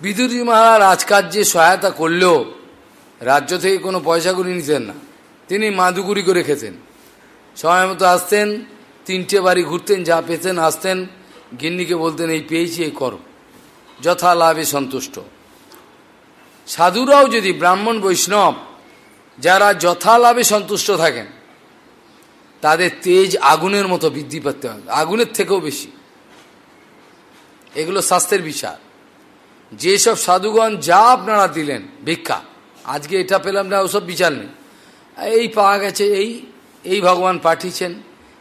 বিদুরজি মহারাজ রাজকার্যে সহায়তা করলেও রাজ্য থেকে কোনো পয়সা করে নিতেন না। তিনি মাদুগুড়ি করে খেতেন। সময় মতো আসতেন, তিনটে বাড়ি ঘুরতেন, যা পেতেন, আসতেন। গিন্নিকে বলতেন, এই পেয়েছি, এই করো। যথা লাভে সন্তুষ্ট। সাধুরাও যদি ব্রাহ্মণ, বৈষ্ণব, যারা যথা লাভে সন্তুষ্ট থাকেন, তাদের তেজ আগুনের মতো বৃদ্ধি পাতে হবে। আগুনের থেকেও বেশি। এগুলো স্বাস্থ্যের বিচার যেসব সাধুগণ যা আপনারা দিলেন, ভিক্ষা। আজকে এটা পেলাম না, ওসব বিচার নেই। এই পাওয়া গেছে, এই এই ভগবান পাঠিয়েছেন,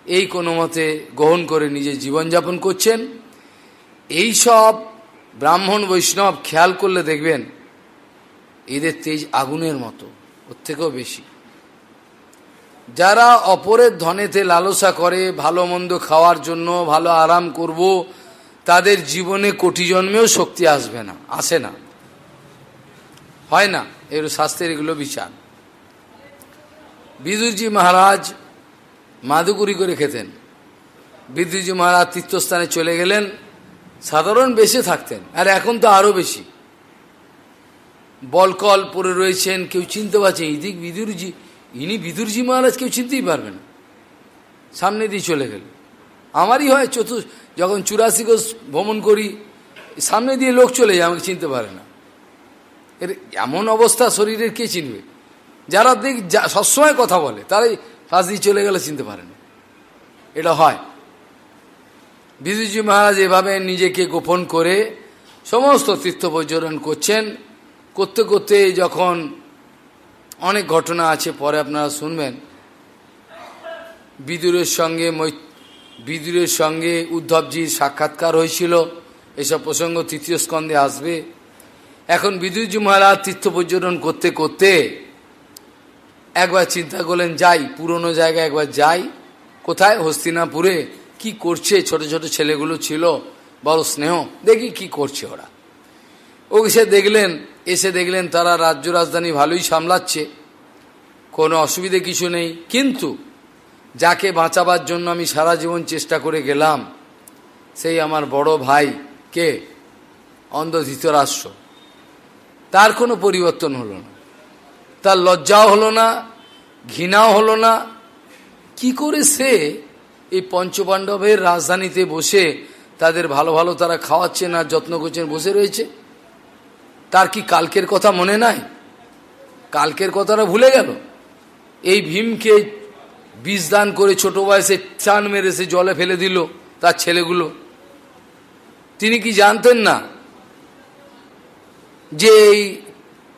এই কোনো মতে গ্রহণ করে নিজে জীবনযাপন করছেন। এই সব ব্রাহ্মণ বৈষ্ণব খেয়াল করলে দেখবেন, এদের তেজ আগুনের মতো, ওর থেকেও বেশি। যারা অপরের ধনেতে লালসা করে, ভালো মন্দ খাওয়ার জন্য, ভালো আরাম করব তাদের জীবনে কোটি জন্মেও শক্তি আসবে না, আসে না। হয় না, এগুলো শাস্ত্রের এগুলো বিচার। বিদুরজি মহারাজ মাদুকুরি করে খেতেন। বিদ্যুৎজি মহারাজ তীর্থস্থানে চলে গেলেন, সাধারণ বেশি থাকতেন, আর এখন তো আরও বেশি। বলকল পরে রয়েছেন, কেউ চিনতে পারছেন ইদিক বিদুরজি, ইনি বিদুরজি মহারাজ, কেউ চিনতেই পারবে না। সামনে দিয়ে চলে গেল আমারই হয় চতুর, যখন চুরাশি কোষ ভ্রমণ করি, সামনে দিয়ে লোক চলে যায়, আমাকে চিনতে পারে না। এর এমন অবস্থা শরীরের কে চিনবে? যারা দেখ সবসময় কথা বলে, তারাই পাশ দিয়ে চলে গেলে চিনতে পারে না। এটা হয়। বিদুজি মহারাজ এভাবে নিজেকে গোপন করে সমস্ত তীর্থ পর্যটন করছেন। করতে করতে যখন অনেক ঘটনা আছে, পরে আপনারা শুনবেন। বিদুরের সঙ্গে বিদুরের সঙ্গে উদ্ধবজির সাক্ষাৎকার হয়েছিল। এসব প্রসঙ্গ তৃতীয় স্কন্ধে আসবে। এখন বিদুরজি মহারাজ তীর্থ পর্যটন করতে করতে একবার চিন্তা করলেন, যাই, পুরনো জায়গায় একবার যাই। কোথায়? হস্তিনাপুরে। কি করছে? ছোট ছোট ছেলেগুলো ছিল, বড় স্নেহ। দেখি কি করছে ওরা। ও এসে দেখলেন এসে দেখলেন তারা রাজ্য রাজধানী ভালোই সামলাচ্ছে। কোনো অসুবিধে কিছু নেই। কিন্তু যাকে বাঁচাবার জন্য আমি সারা জীবন চেষ্টা করে গেলাম, সেই আমার বড় ভাই কে? অন্ধ তার কোনো পরিবর্তন হলো না। তার লজ্জাও হলো না, ঘৃণাও হলো না। কি করে সে এই পঞ্চপাণ্ডবের রাজধানীতে বসে তাদের ভালো ভালো তারা খাওয়াচ্ছে না যত্ন করছেন, বসে রয়েছে? তার কি কালকের কথা মনে নাই? কালকের কথাটা ভুলে গেল? এই ভীমকে বিষ দান করে ছোট বয়সে চান মেরে সে জলে ফেলে দিল তার ছেলেগুলো। তিনি কি জানতেন না যে এই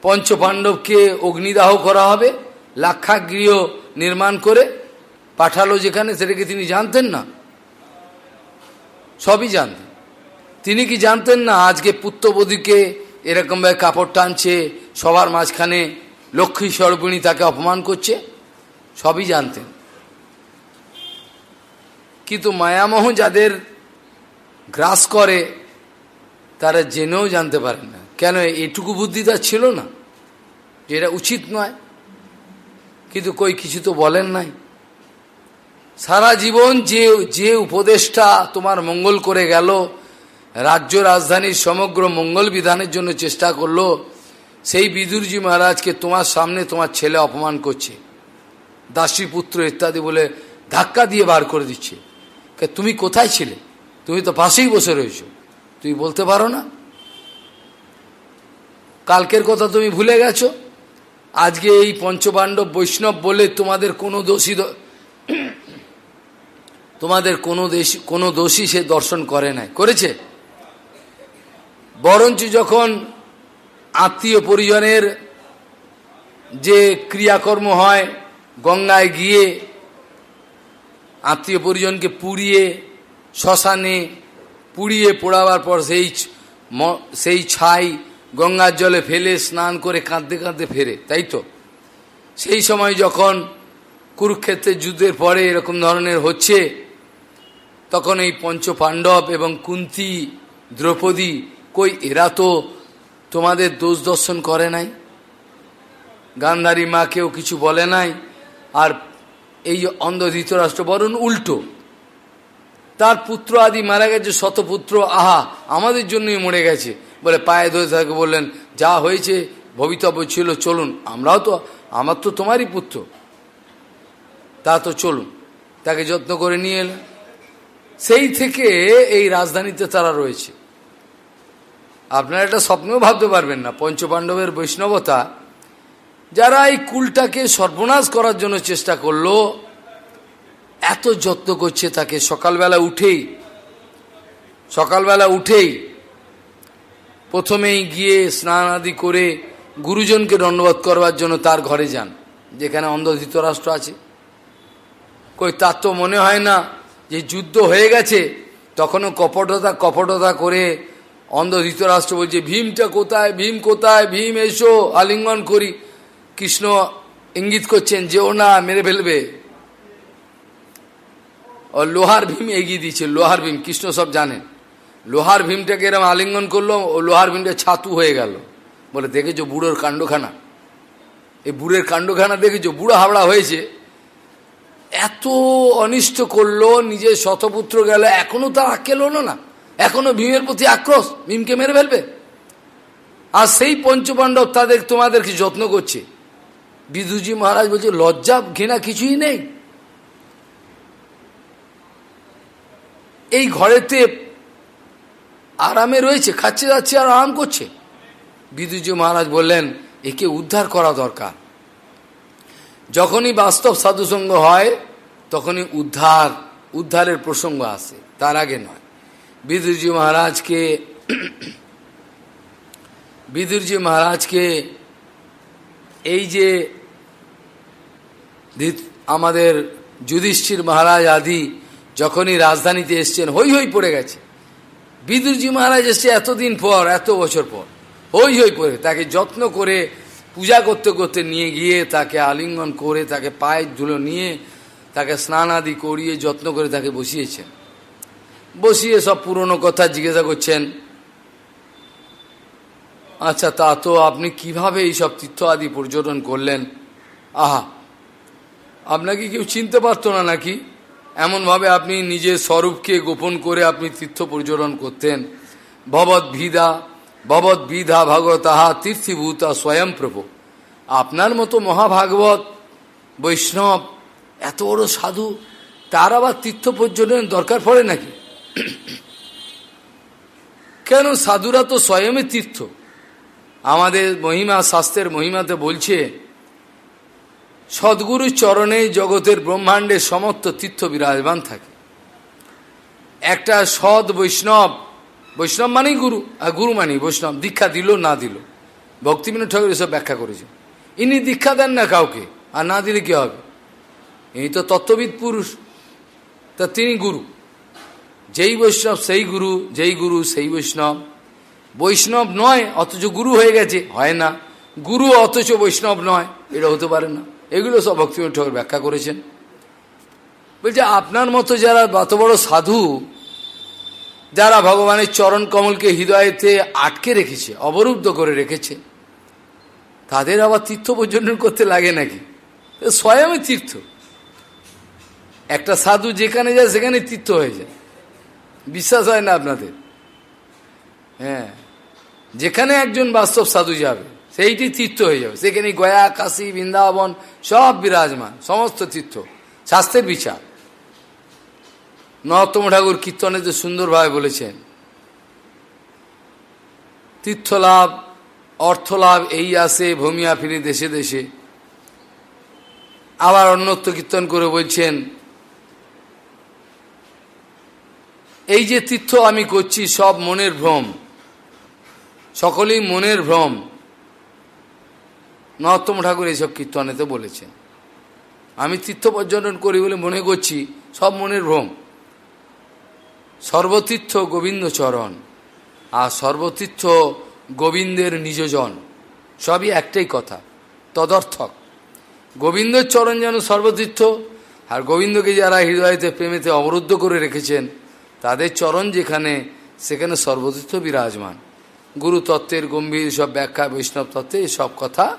পঞ্চপাণ্ডবকে অগ্নিদাহ করা হবে, লাক্ষাগৃহ নির্মাণ করে পাঠালো যেখানে সেটাকে তিনি জানতেন না? সবই জানতেন। তিনি কি জানতেন না আজকে পুত্রবধূকে এরকমভাবে কাপড় টানছে, সবার মাঝখানে লক্ষ্মী সর্বিণী তাকে অপমান করছে? সবই জানতেন। কিন্তু মায়ামোহ যাদের গ্রাস করে, তারা জেনেও জানতে পারেন না। কেন এটুকু বুদ্ধি তার ছিল না? যে এটা উচিত নয়। কিন্তু কই কিছু তো বলেন নাই। সারা জীবন যে যে উপদেশটা তোমার মঙ্গল করে গেল, রাজ্য রাজধানীর সমগ্র মঙ্গল বিধানের জন্য চেষ্টা করল, সেই বিদুরজি মহারাজকে তোমার সামনে তোমার ছেলে অপমান করছে। দাসী পুত্র ইত্যাদি বলে ধাক্কা দিয়ে বার করে দিচ্ছে। তুমি কোথায় ছিলে? তুমি তো পাশেই বসে রয়েছ। তুমি বলতে পারো না। কালকের কথা তুমি ভুলে গেছো? আজকে এই পঞ্চপাণ্ডব বৈষ্ণব বলে তোমাদের কোনো দোষী তোমাদের কোনো দেশ, কোনো দোষী সে দর্শন করে নাই। করেছে? বরঞ্চ যখন আত্মীয় পরিজনের যে ক্রিয়াকর্ম হয়, গঙ্গায় গিয়ে আত্মীয় পরিজনকে পুড়িয়ে, শ্মশানে পুড়িয়ে পোড়াবার পর সেই সেই ছাই গঙ্গার জলে ফেলে স্নান করে কাঁদতে কাঁদতে ফেরে, তাই তো? সেই সময় যখন কুরুক্ষেত্রের যুদ্ধের পরে এরকম ধরনের হচ্ছে, তখন এই পঞ্চ পাণ্ডব এবং কুন্তি, দ্রৌপদী, কই এরা তো তোমাদের দোষ দর্শন করে নাই? গান্ধারী মাকেও কিছু বলে নাই? আর এই অন্ধ ধৃতরাষ্ট্র বরণ উল্টো। তার পুত্র আদি মারা গেছে, শতপুত্র, আহা, আমাদের জন্যই মরে গেছে। বলে পায়ে ধরে তাকে বললেন, যা হয়েছে, ভবিতব্য ছিল, চলুন, আমরাও তো, আমার তো তোমারই পুত্র। তা তো চলুন, তাকে যত্ন করে নিয়ে এলেন। সেই থেকে এই রাজধানীতে তারা রয়েছে। আপনারা এটা স্বপ্নেও ভাবতে পারবেন না, পঞ্চপাণ্ডবের বৈষ্ণবতা যারা এই কুলটাকে সর্বনাশ করার জন্য চেষ্টা করল, এত যত্ন করছে তাকে। সকালবেলা উঠেই সকালবেলা উঠেই প্রথমেই গিয়ে স্নান আদি করে গুরুজনকে দণ্ডবোধ করবার জন্য তার ঘরে যান, যেখানে অন্ধ ধৃতরাষ্ট্র আছে। কই, তার তো মনে হয় না যে যুদ্ধ হয়ে গেছে, তখনও কপটতা কপটতা করে অন্ধ ধৃতরাষ্ট্র বলছে, ভীমটা কোথায়? ভীম কোথায়? ভীম এসো, আলিঙ্গন করি। কৃষ্ণ ইঙ্গিত করছেন যে, ও না, মেরে ফেলবে। ও লোহার ভীম এগিয়ে দিয়েছে, লোহার ভীম, কৃষ্ণ সব জানেন। লোহার ভীমটাকে এরম আলিঙ্গন করল, ও লোহার ভীমটা ছাতু হয়ে গেল। বলে, দেখেছ বুড়োর কাণ্ডখানা? এই বুড়ের কাণ্ডখানা দেখেছ? বুড়ো হাবড়া হয়েছে। এত অনিষ্ট করল, নিজের শতপুত্র গেল, এখনও তার আক্কেল হলো না। এখনও ভীমের প্রতি আক্রোশ, ভীমকে মেরে ফেলবে। আর সেই পঞ্চপাণ্ডব তাদের তোমাদেরকে যত্ন করছে। বিদুজি মহারাজ বলছে, লজ্জা ঘৃণা কিছুই নেই। এই ঘরেতে আরামে রয়েছে, খাচ্ছে যাচ্ছে আর আরাম করছে। বিদুজি মহারাজ বললেন, একে উদ্ধার করা দরকার। যখনই বাস্তব সাধুসঙ্গ হয়, তখনই উদ্ধার, উদ্ধারের প্রসঙ্গ আসে, তার আগে নয়। বিদুরজি মহারাজকে বিদুরজি মহারাজকে এই যে আমাদের যুধিষ্ঠির মহারাজ আদি যখনই রাজধানীতে এসছেন হই হই পড়ে গেছে। বিদুরজি মহারাজ এসছে এতদিন পর, এত বছর পর হই হই পড়ে তাকে যত্ন করে, পূজা করতে করতে নিয়ে গিয়ে তাকে আলিঙ্গন করে, তাকে পায়ের ধুলো নিয়ে, তাকে স্নান আদি করিয়ে যত্ন করে তাকে বসিয়েছেন। বসিয়ে সব পুরনো কথা জিজ্ঞাসা করছেন আচ্ছা তা তো আপনি কীভাবে এইসব তীর্থ আদি পর্যটন করলেন? আহা আপনাকে কেউ চিনতে পারতো না নাকি? এমনভাবে আপনি নিজের স্বরূপকে গোপন করে আপনি তীর্থ পর্যটন করতেন। ভবৎ ভিদা, ভবৎ বিধা ভাগবতাহা তীর্থিভূতা স্বয়ং প্রভু। আপনার মতো মহাভাগবত, বৈষ্ণব, এত বড় সাধু, তার আবার তীর্থ পর্যটন দরকার পড়ে নাকি? কেন সাধুরা তো স্বয়ংই তীর্থ? আমাদের মহিমা, শাস্ত্রের মহিমাতে বলছে সদ্গুরুর চরণে জগতের ব্রহ্মাণ্ডের সমস্ত তীর্থ বিরাজমান থাকে। একটা সৎ বৈষ্ণব বৈষ্ণব মানেই গুরু, আর গুরু মানেই বৈষ্ণব, দীক্ষা দিল, না দিল। ভক্তিবিনোদ ঠাকুর এসব ব্যাখ্যা করেছে। ইনি দীক্ষা দেন না কাউকে, আর না দিলে কি হবে? ইনি তো তত্ত্ববিদ পুরুষ, তা তিনি গুরু। যেই বৈষ্ণব সেই গুরু, যেই গুরু সেই বৈষ্ণব। বৈষ্ণব নয়, অথচ গুরু হয়ে গেছে, হয় না। গুরু অথচ বৈষ্ণব নয়, এটা হতে পারে না। এগুলো সব ভক্তিবিনোদ ঠাকুর ব্যাখ্যা করেছেন। বলছে, আপনার মতো যারা এত বড় সাধু, যারা ভগবানের চরণ কমলকে হৃদয়েতে আটকে রেখেছে, অবরুদ্ধ করে রেখেছে, তাদের আবার তীর্থ পর্যটন করতে লাগে নাকি? স্বয়ংই তীর্থ। একটা সাধু যেখানে যায়, সেখানে তীর্থ হয়ে যায়। বিশ্বাস হয় না আপনাদের? হ্যাঁ। যেখানে একজন বাস্তব সাধু যাবে সেইটি তীর্থ হয়ে যাবে। সেখানে গয়া, কাশী, বৃন্দাবন, সব বিরাজমান, সমস্ত তীর্থ শাস্ত্রের বিচার। নরোত্তম ঠাকুর কীর্তনে যে সুন্দরভাবে বলেছেন, তীর্থলাভ, অর্থলাভ, এই আসে ভূমিয়া ফিরে দেশে দেশে। আবার অন্যত্র কীর্তন করে বলছেন, এই যে তীর্থ আমি করছি সব মনের ভ্রম, সকলেই মনের ভ্রম নরোত্তম ঠাকুর এইসব কীর্তনেতে বলেছেন আমি তীর্থ পর্যটন করি বলে মনে করছি, সব মনের ভ্রম। সর্বতীর্থ গোবিন্দ চরণ আর সর্বতীর্থ গোবিন্দের নিজজন, সবই একটাই কথা, তদর্থক। গোবিন্দের চরণ যেন সর্বতীর্থ, আর গোবিন্দকে যারা হৃদয়তে, প্রেমেতে অবরুদ্ধ করে রেখেছেন, তাদের চরণ যেখানে, সেখানে সর্বতীর্থ বিরাজমান। গুরু তত্ত্বের গম্ভীর সব ব্যাখ্যা, বৈষ্ণব তত্ত্বে সব কথা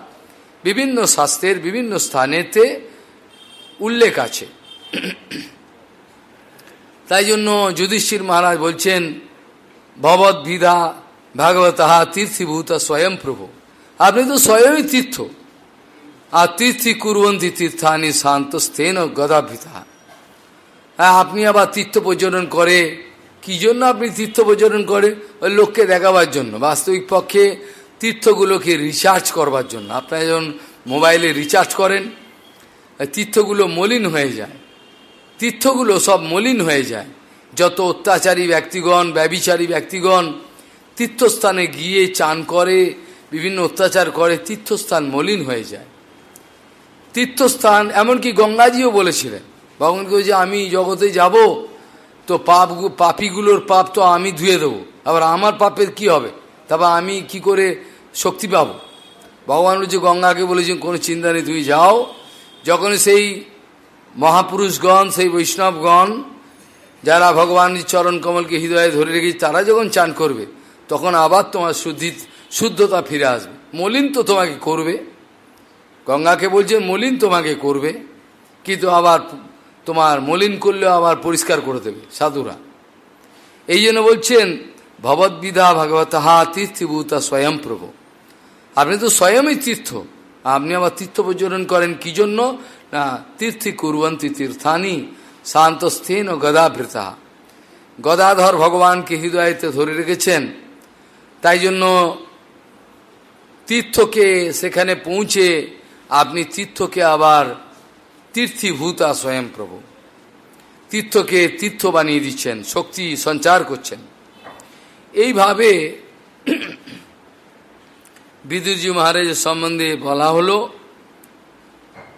বিভিন্ন শাস্ত্রের বিভিন্ন স্থানেতে উল্লেখ আছে। তাই জন্য যুধিষ্ঠির মহারাজ বলছেন ভবৎ বিধা ভাগবত তীর্থীভূত স্বয়ং প্রভু। আপনি তো স্বয়ংই তীর্থ। আর তীর্থি কুরবন্তী তীর্থানি শান্ত স্থেন গদাভিতা। হ্যাঁ আপনি আবার তীর্থ পর্যটন করে, কি জন্য আপনি তীর্থ পর্যটন করে? ওই লোককে দেখাবার জন্য। বাস্তবিক পক্ষে তীর্থগুলোকে রিচার্জ করবার জন্য। আপনারা যখন মোবাইলে রিচার্জ করেন তীর্থগুলো মলিন হয়ে যায়। তীর্থগুলো সব মলিন হয়ে যায়। যত অত্যাচারী ব্যক্তিগণ ব্যবিচারী ব্যক্তিগণ তীর্থস্থানে গিয়ে চান করে, বিভিন্ন অত্যাচার করে, তীর্থস্থান মলিন হয়ে যায়। তীর্থস্থান, এমনকি গঙ্গাজিও বলেছিলেন, ভগবান যে আমি জগতে যাব, তো পাপ পাপিগুলোর পাপ তো আমি ধুয়ে দেবো। আবার আমার পাপের কি হবে? তারপর আমি কি করে শক্তি পাবো? ভগবান যে গঙ্গাকে বলেছেন, কোনো চিন্তা নেই তুই যাও। যখন সেই মহাপুরুষগণ, সেই বৈষ্ণবগণ, যারা ভগবানের চরণ কমলকে হৃদয়ে ধরে রেখেছে, তারা যখন চান করবে, তখন আবার তোমার শুদ্ধি, শুদ্ধতা ফিরে আসবে। মলিন তো তোমাকে করবে। গঙ্গাকে বলছে, মলিন তোমাকে করবে। কিন্তু আবার তোমার মলিন করলেও আবার পরিষ্কার করে দেবে সাধুরা। এই জন্য বলছেন ভগবদ্বিধা ভগবত হা তীর্থিভূতা স্বয়ং প্রভু আপনি তো স্বয়ংই তীর্থ। আপনি আবার তীর্থ প্রচরণ করেন কি জন্য না, তীর্থি কুরবন্তী তীর্থানি শান্তস্থীন ও গদাভৃতা। গদাধর ভগবানকে হৃদয়তে ধরে রেখেছেন। তাই জন্য তীর্থকে সেখানে পৌঁছে আপনি তীর্থকে আবার তীর্থীভূতা স্বয়ং প্রভু। তীর্থকে তীর্থ বানিয়ে দিচ্ছেন, শক্তি সঞ্চার করছেন। এইভাবে বিদুরজি মহারাজের সম্বন্ধে বলা হলো।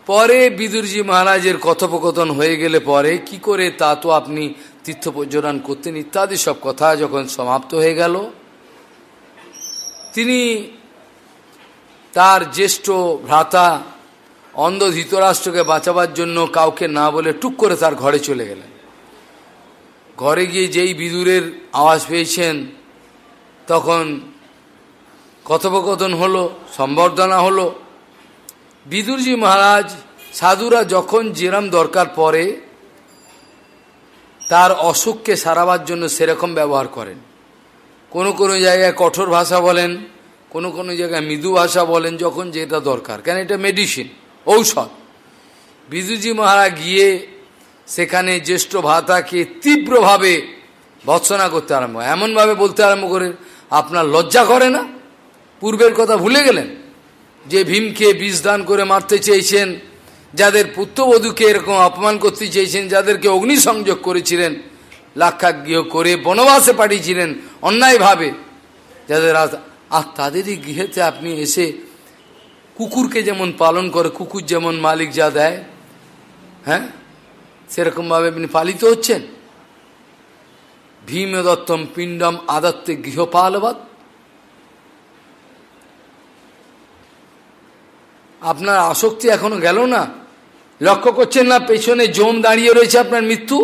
পরে বিদুরজি মহারাজের কথোপকথন হয়ে গেলে পরে কি করে তা তো আপনি তীর্থ পর্যটন করতেন ইত্যাদি সব কথা যখন সমাপ্ত হয়ে গেল, তিনি তার জ্যেষ্ঠ ভ্রাতা অন্ধ ধৃতরাষ্ট্রকে বাঁচাবার জন্য কাউকে না বলে টুক করে তার ঘরে চলে গেলেন। ঘরে গিয়ে যেই বিদুরের আওয়াজ পেয়েছেন তখন কথোপকথন হলো, সম্বর্ধনা হলো। বিদুরজি মহারাজ, সাধুরা যখন যেরাম দরকার পড়ে, তার অসুখকে সারাবার জন্য সেরকম ব্যবহার করেন। কোনো কোনো জায়গায় কঠোর ভাষা বলেন, কোনো কোনো জায়গায় মৃদু ভাষা বলেন, যখন যেটা দরকার। কেন এটা মেডিসিন ঔষধ। বিদুজি মহারাজ গিয়ে সেখানে জ্যেষ্ঠ ভাতাকে তীব্রভাবে ভৎসনা করতে আরম্ভ এমনভাবে বলতে আরম্ভ করে আপনার লজ্জা করে না? পূর্বের কথা ভুলে গেলেন? যে ভীমকে বিষ দান করে মারতে চেয়েছেন, যাদের পুত্রবধূকে এরকম অপমান করতে চেয়েছেন, যাদেরকে অগ্নিসংযোগ করেছিলেন লাক্ষাগৃহ করে বনবাসে পাঠিয়েছিলেন অন্যায়ভাবে, যাদের আর তাদেরই গৃহেতে আপনি এসে কুকুরকে যেমন পালন করে, কুকুর যেমন মালিক যা দেয় হ্যাঁ? সেরকমভাবে আপনি পালিত হচ্ছেন? ভীম দত্তম পিণ্ডম আদত্তে গৃহপালবাদ আপনার আসক্তি এখনও গেল না? লক্ষ্য করছেন না পেছনে জম দাঁড়িয়ে রয়েছে আপনার মৃত্যু?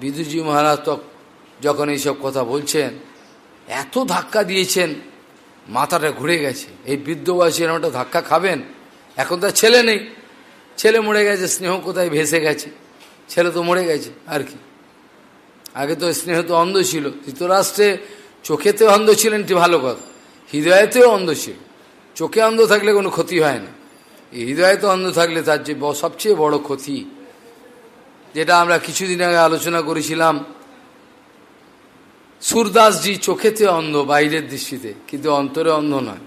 বিদুজি মহারাজ যখন এইসব কথা বলছেন, এত ধাক্কা দিয়েছেন, মাথাটা ঘুরে গেছে। এই বৃদ্ধ বয়সে একটা ধাক্কা খাবেন? এখন তার ছেলে নেই। ছেলে মরে গেছে, স্নেহ কোথায় ভেসে গেছে? ছেলে তো মরে গেছে, আর কি? আগে তো স্নেহ তো অন্ধ ছিল। ধৃতরাষ্ট্রে চোখেতেও অন্ধ ছিলেন একটি ভালো কথা। হৃদয়েতেও অন্ধ ছিল। চোখে অন্ধ থাকলে কোনো ক্ষতি হয় না। হৃদয়ে তো অন্ধ থাকলে তার যে সবচেয়ে বড় ক্ষতি, যেটা আমরা কিছুদিন আগে আলোচনা করেছিলাম, সুরদাসজি চোখেতে অন্ধ, বাইরের দৃষ্টিতে, কিন্তু অন্তরে অন্ধ নয়।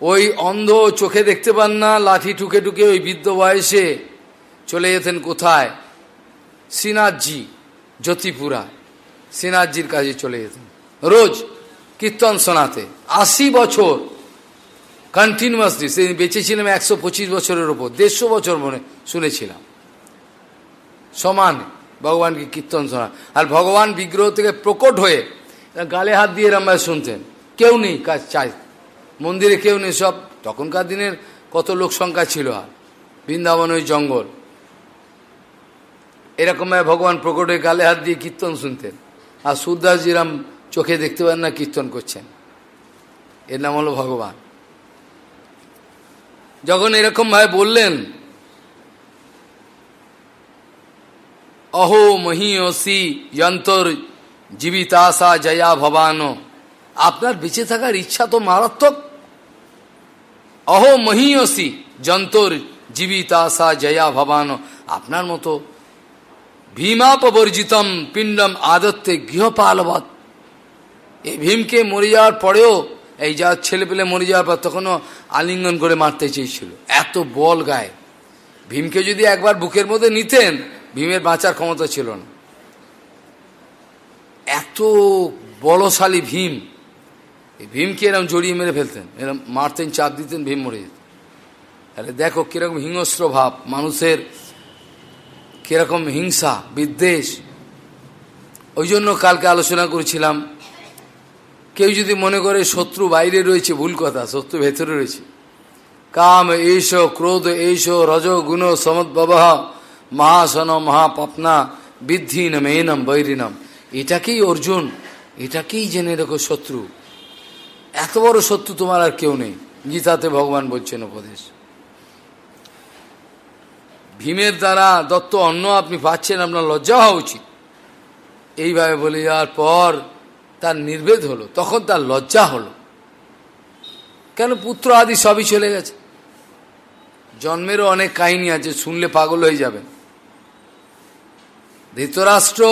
ওই অন্ধ চোখে দেখতে পান না, লাঠি টুকে টুকে ওই বৃদ্ধ বয়সে চলে যেতেন কোথায়? শ্রীনাথজি। জ্যোতিপুরা শ্রীনাথজির কাছে চলে যেতেন। রোজ কীর্তন শোনাতে। আশি বছর কন্টিনিউয়াসলি সে বেঁচেছিলাম একশো পঁচিশ বছরের ওপর, দেড়শো বছর মনে শুনেছিলাম। সমান ভগবানকে কীর্তন শোনা। আর ভগবান বিগ্রহ থেকে প্রকট হয়ে গালে হাত দিয়ে রামায় শুনতেন। কেউ নেই কাজ চাই। মন্দিরে কেউ নেই সব। তখনকার দিনের কত লোক সংখ্যা ছিল আর। বৃন্দাবন ওই জঙ্গল। এরকমভাবে ভগবান প্রকট গালে হাত দিয়ে কীর্তন শুনতেন। আর সুরদাসজিরাম চোখে দেখতে পারেন না, কীর্তন করছেন। এর নাম হলো ভগবান। যখন এরকমভাবে বললেন, অহো মহিয়সি যন্তর জীবিতাশা জয়া ভবানো, আপনার বেঁচে থাকার ইচ্ছা তো মারাত্মক। অহো মহিয়সী যন্তর জীবিতাশা জয়া ভবানো, আপনার মতো ভীমাপবর্জিতম পিণ্ডম আদত্তে গৃহপালবৎ। এই ভীমকে মরে যাওয়ার পরেও এই যা ছেলে পেলে মরে যাওয়ার পর তখনও আলিঙ্গন করে মারতে চেয়েছিল। এত বল গায়ে। ভীমকে যদি একবার বুকের মধ্যে নিতেন, ভীমের বাঁচার ক্ষমতা ছিল না। এত বলশালী ভীম। ভীমকে এরকম জড়িয়ে মেরে ফেলতেন, এরকম মারতেন, চাপ দিতেন, ভীম মরে যেত। তাহলে দেখো কীরকম হিংস্র ভাব মানুষের। কীরকম হিংসা, বিদ্বেষ। ওই জন্য কালকে আলোচনা করেছিলাম, কেউ যদি মনে করে শত্রু বাইরে রয়েছে, ভুল কথা, শত্রু ভেতরে রয়েছে। কাম এইস ক্রোধ এইস রজ, গুণ সমদ্ভব মহাসন, মহাপাপনা বৃদ্ধি মেনম বৈরিনম। এটাকেই অর্জুন, এটাকেই জেনে রেখো শত্রু। এত বড় শত্রু তোমার আর কেউ নেই, গীতাতে ভগবান বলছেন উপদেশ। ভীমের দ্বারা দত্ত অন্ন আপনি পাচ্ছেন, আপনার লজ্জা হওয়া উচিত। এইভাবে বলে যাওয়ার পর তার নির্ভেদ হলো, তখন তার লজ্জা হলো। কেন পুত্র আদি সবই চলে গেছে? জন্মেরও অনেক কাহিনী আছে, শুনলে পাগল হয়ে যাবেন। ধৃতরাষ্ট্র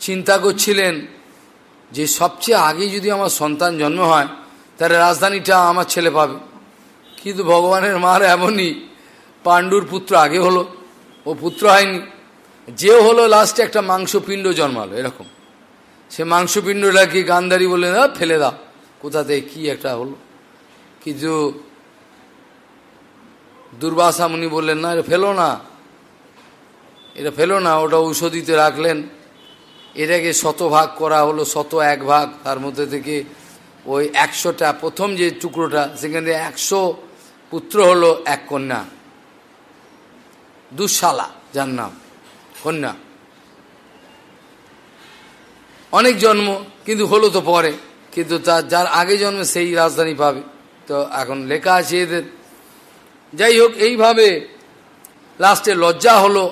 চিন্তা করছিলেন যে সবচেয়ে আগে যদি আমার সন্তান জন্ম হয়, তাহলে রাজধানীটা আমার ছেলে পাবে। কিন্তু ভগবানের মার এমনই পাণ্ডুর পুত্র আগে হলো, ও পুত্র হয়নি। যে হলো লাস্টে একটা মাংসপিণ্ড জন্মালো, এরকম। সে মাংসপিণ্ডটাকে গান্ধারী বলে না ফেলে দাও কোথাতে কি একটা হলো? কিছু দুর্বাসা মুনি বললেন, না, এটা ফেলো না। এটা ফেলো না, ওটা ঔষধিতে রাখলেন। এটাকে শত ভাগ করা হলো, শত এক ভাগ। তার মধ্যে থেকে ওই একশোটা, প্রথম যে টুকরোটা, সেখানে একশো পুত্র হলো, এক কন্যা। দুঃশালা, যার নাম, কন্যা। অনেক জন্ম, কিন্তু হলো তো পরে, কিন্তু তার যার আগে জন্মে সেই রাজধানী পাবে। তো এখন লেখা আছে এদের। যাই হোক, এইভাবে লাস্টে লজ্জা হলো।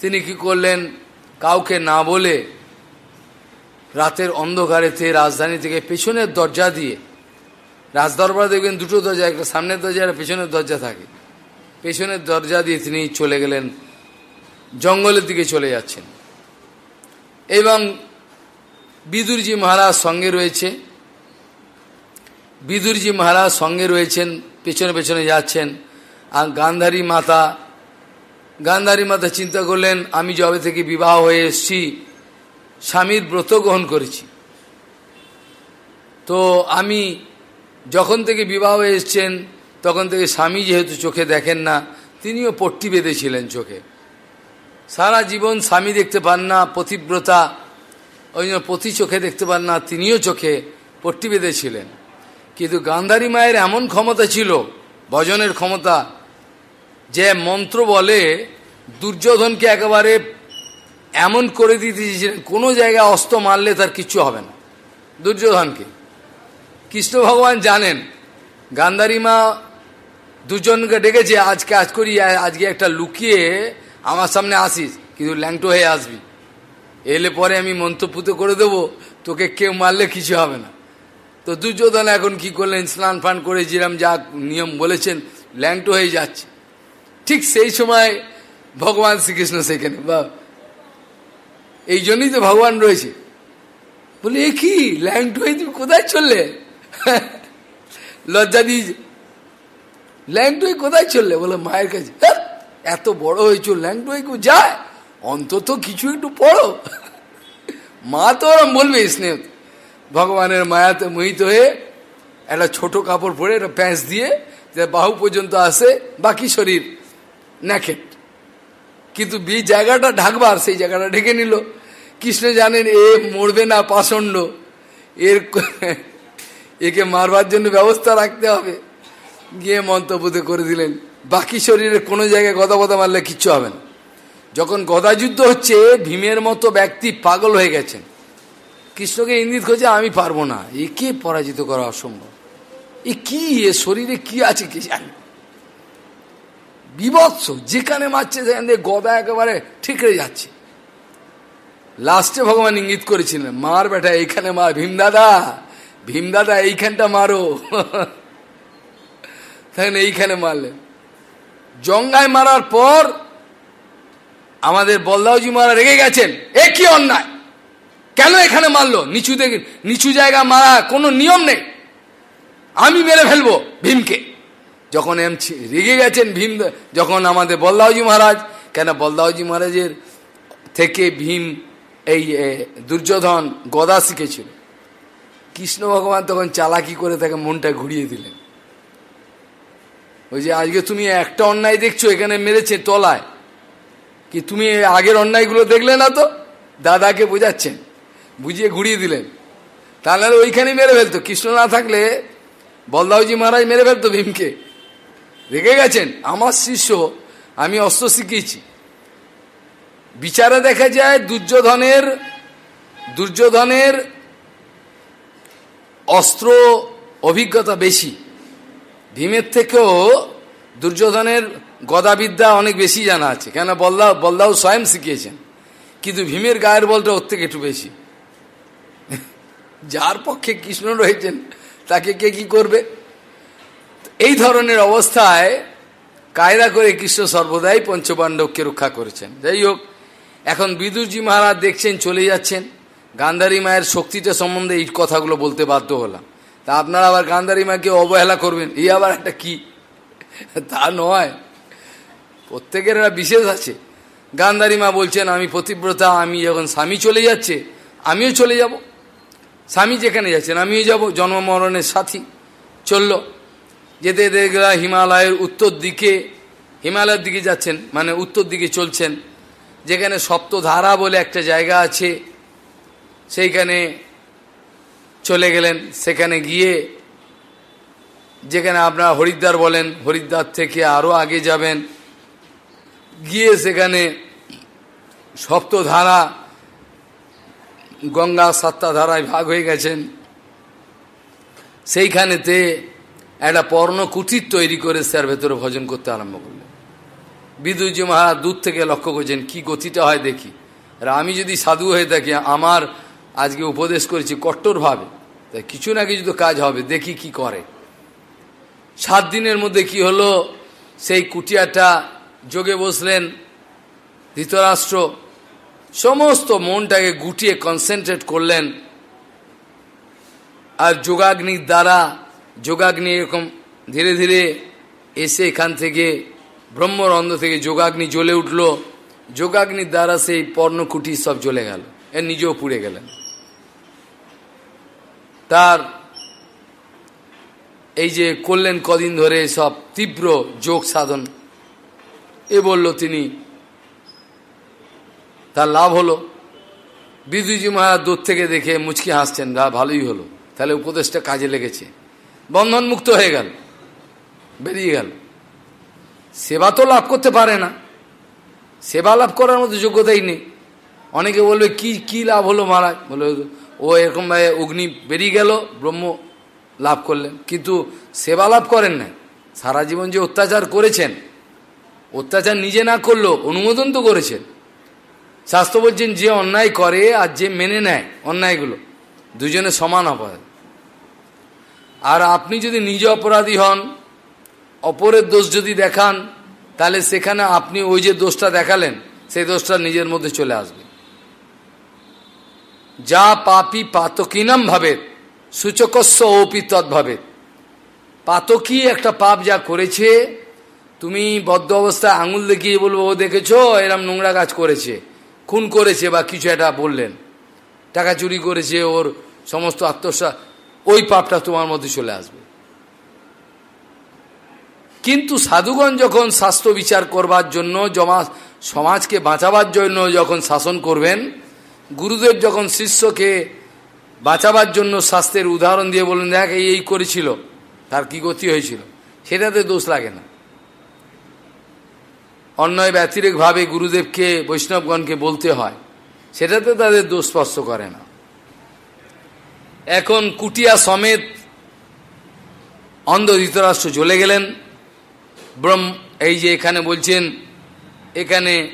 তিনি কি করলেন? কাউকে না বলে রাতের অন্ধকারেতে রাজধানী থেকে পেছনের দরজা দিয়ে, রাজদরবার দেখবেন দুটো দরজা, একটা সামনের দরজা আর পেছনের দরজা থাকে। পেছনের দরজা দিয়ে তিনি চলে গেলেন, জঙ্গলের দিকে চলে যাচ্ছেন। এবং বিদুরজি মহারাজ সঙ্গে রয়েছে। বিদুরজি মহারাজ সঙ্গে রয়েছেন, পেছনে পেছনে যাচ্ছেন। আর গান্ধারী মাতা গান্ধারী মাতা চিন্তা করলেন, আমি জবে থেকে বিবাহ হয়ে এসছি, স্বামীর ব্রত গ্রহণ করেছি। তো আমি যখন থেকে বিবাহ হয়ে এসছেন তখন থেকে স্বামী যেহেতু চোখে দেখেন না, তিনিও পট্টি বেঁধেছিলেন চোখে। সারা জীবন স্বামী দেখতে পান না, পতিব্রতা, ওই জন্য পতি চোখে দেখতে পান না, তিনিও চোখে পট্টি বেঁধেছিলেন। কিন্তু গান্ধারী মায়ের এমন ক্ষমতা ছিল, ভজনের ক্ষমতা, যে মন্ত্র বলে, দুর্যোধনকে একেবারে এমন করে দিতে চেয়েছিলেন, কোনো জায়গায় অস্ত মারলে তার কিচ্ছু হবে না। দুর্যোধনকে। কৃষ্ণ ভগবান জানেন, গান্ধারী মা দুজনকে ডেকেছে, আজকে আজ করি আজকে একটা লুকিয়ে আমার সামনে আসিস, কিন্তু ল্যাংটো হয়ে আসবি। এলে পরে আমি মন্তব্যুত করে দেবো, তোকে কেউ মারলে কিছু হবে না। তো দুর্যোধন এখন কি করলেন, স্নান ফান করে যেরম যা নিয়ম বলেছেন, ল্যাংটো হয়ে যাচ্ছে। ঠিক সেই সময় ভগবান শ্রীকৃষ্ণ সেখানে, বা এই জন্যই তো ভগবান রয়েছে। বলে, এ কি, ল্যাংটো হয়ে তুমি কোথায় চললে? লজ্জা দিয়ে ল্যাংটোই কোথায় চললে? বলে মায়ের কাছে। এত বড় হয়েছ ল্যাংটুই কেউ যায় অন্তত কিছু একটু পড়ো। মা তো ওরম বলবে, স্নেহ। ভগবানের মায়াতে মোহিত হয়ে একটা ছোট কাপড় পরে একটা প্যাঁচ দিয়ে যে বাহু পর্যন্ত আসে, বাকি শরীর ন্যাকেট কিন্তু বি জায়গাটা ঢাকবার, সেই জায়গাটা ঢেকে নিল। কৃষ্ণ জানেন, এ মরবে না পাষণ্ড। এর একে মারবার জন্য ব্যবস্থা রাখতে হবে। গিয়ে মন্তব্যতে করে দিলেন, বাকি শরীরের কোনো জায়গায় গদা গদা মারলে কিচ্ছু হবে না। যখন গদা যুদ্ধ হচ্ছে, ভীমের মতো ব্যক্তি পাগল হয়ে গেছেন। কৃষ্ণকে ইঙ্গিত করছে, আমি পারব না। একে পরাজিত করা অসম্ভব। এ কি? এ শরীরে কি আছে কি জানি? বিভৎস, যেখানে মারছে সেখান গদা একেবারে ঠিকরে যাচ্ছে। লাস্টে ভগবান ইঙ্গিত করেছিলেন, মার বেটা, এইখানে মার ভীম দাদা ভীম দাদা এইখানটা মারো। তখন এইখানে মারলেন। জঙ্গায় মারার পর আমাদের বলদাওজি মারা রেগে গেছেন। এ কি অন্যায়? কেন এখানে মারলো? নিচু দেখে নিচু জায়গা মারা কোনো নিয়ম নেই। আমি মেরে ফেলব ভীমকে। যখন এম রেগে গেছেন ভীম, যখন আমাদের বলদাওজি মহারাজ, কেন বলদাওজি মহারাজের থেকে ভীম এই দুর্যোধন গদা শিখেছিল। কৃষ্ণ ভগবান তখন চালাকি করে তাকে মনটা ঘুরিয়ে দিলেন। ওই যে আজকে তুমি একটা অন্যায় দেখছ, এখানে মেরেছে তলায়। কি তুমি আগের অন্যায়গুলো দেখলে না তো? দাদাকে বোঝাচ্ছেন, বুঝিয়ে ঘুরিয়ে দিলেন। তাহলে ওইখানেই মেরে ফেলতো। কৃষ্ণ না থাকলে বলদাউজি মহারাজ মেরে ফেলতো ভীমকে। রেগে গেছেন, আমার শিষ্য, আমি অস্ত্র শিখিয়েছি। বিচারে দেখা যায় দুর্যোধনের দুর্যোধনের অস্ত্র অভিজ্ঞতা বেশি। ভীমের থেকেও দুর্যোধনের গদাবিদ্যা অনেক বেশি জানা আছে। কেন বলদাও বলদাও স্বয়ং শিখিয়েছেন। কিন্তু ভীমের গায়ের বলটা ওর থেকে একটু বেশি। যার পক্ষে কৃষ্ণ রয়েছেন, তাকে কে কি করবে? এই ধরনের অবস্থায় কায়দা করে কৃষ্ণ সর্বদাই পঞ্চপাণ্ডবকে রক্ষা করেছেন। যাই হোক, এখন বিদুরজি মহারাজ দেখছেন, চলে যাচ্ছেন। গান্ধারী মায়ের শক্তিটা সম্বন্ধে এই কথাগুলো বলতে বাধ্য হলাম। তা আপনারা আবার গান্ধারী মাকে অবহেলা করবেন। এই আবার একটা কি? তা নয়। প্রত্যেকের একটা বিশেষ আছে। গান্ধারী মা বলছেন, আমি পতিব্রতা, আমি যখন স্বামী চলে যাচ্ছে, আমিও চলে যাব। স্বামী যেখানে যাচ্ছেন, আমিও যাব। জন্ম মরণের সাথী চলল। যেতে দেখলা হিমালয়ের উত্তর দিকে, হিমালয়ের দিকে যাচ্ছেন মানে উত্তর দিকে চলছেন। যেখানে সপ্তধারা বলে একটা জায়গা আছে, সেইখানে চলে গেলেন, সেখানে গিয়ে যেখানে আপনারা হরিদ্বার বলেন, হরিদ্বার থেকে আরও আগে যাবেন, গিয়ে সেখানে সপ্তধারা, গঙ্গা সাতটা ধারায় ভাগ হয়ে গেছেন। সেইখানেতে একটা পর্ণ কুটির তৈরি করে স্যার ভেতরে ভজন করতে আরম্ভ করলেন। বিদুজি মহারাজ দূর থেকে লক্ষ্য করছেন, কি গতিটা হয় দেখি। আর আমি যদি সাধু হয়ে থাকি, আমার আজকে উপদেশ করেছি কট্টরভাবে। তাই কিছু না কিছু তো কাজ হবে, দেখি কি করে। সাত দিনের মধ্যে কি হলো, সেই কুটিয়াটা যোগে বসলেন ধৃতরাষ্ট্র। সমস্ত মনটাকে গুটিয়ে কনসেন্ট্রেট করলেন। আর যোগাগ্নির দ্বারা, যোগাগ্নি এরকম ধীরে ধীরে এসে এখান থেকে ব্রহ্মরন্ধ্র থেকে যোগাগ্নি জ্বলে উঠল। যোগাগ্নির দ্বারা সেই পর্ণকুটি সব জ্বলে গেল এর নিজেও পুড়ে গেলেন। তার এই যে করলেন কদিন ধরে সব তীব্র যোগ সাধন, এ বলল তিনি, তার লাভ হলো। বিদুজি মহারাজ দূর থেকে দেখে মুচকি হাসছেন যা ভালোই হলো। তাহলে উপদেশটা কাজে লেগেছে। বন্ধন মুক্ত হয়ে গেল, বেরিয়ে গেল। সেবা তো লাভ করতে পারে না। সেবা লাভ করার মতো যোগ্যতাই নেই। অনেকে বলবে, কি কি লাভ হলো মহারাজ? বলে ও এরকমভাবে অগ্নি বেরিয়ে গেল, ব্রহ্ম লাভ করলেন। কিন্তু সেবা লাভ করেন না সারা জীবন যে অত্যাচার করেছেন, অত্যাচার নিজে না করল অনুমোদন তো করেছেন। শাস্ত্র বলছেন, যে অন্যায় করে আর যে মেনে নেয় অন্যায়গুলো, দুজনে সমান অপরাধ। আর আপনি যদি নিজ অপরাধী হন, অপরের দোষ যদি দেখান, তাহলে সেখানে আপনি ওই যে দোষটা দেখালেন, সেই দোষটা নিজের মধ্যে চলে আসবে। যা পাপি পাতকিনাম ভাবে, সূচকস্য ওপি তৎভাবে পাতকী একটা পাপ যা করেছে, তুমি বদ্ধ অবস্থায় আঙুল দেখিয়ে বলব, ও দেখেছ, এরম নোংরা কাজ করেছে। খুন করেছে বা কিছু একটা বললেন। টাকা চুরি করেছে, ওর সমস্ত আত্মসা ওই পাপটা তোমার মধ্যে চলে আসবে। কিন্তু সাধুগণ যখন স্বাস্থ্য বিচার করবার জন্য, জমা, সমাজকে বাঁচাবার জন্য যখন শাসন করবেন গুরুদেব যখন শিষ্যকে বাঁচাবার জন্য স্বাস্থ্যের উদাহরণ দিয়ে বললেন, দেখ, এই এই করেছিল। তার কি গতি হয়েছিল? সেটাতে দোষ লাগে না। অন্যয় ব্যতিরেকভাবে গুরুদেবকে, বৈষ্ণবগণকে বলতে হয়, সেটাতে তাদের দোষ স্পর্শ করে না। এখন কুটিয়া সমেত অন্ধ ধৃতরাষ্ট্র চলে গেলেন। ব্রহ্ম, এই যে এখানে বলছেন, এখানে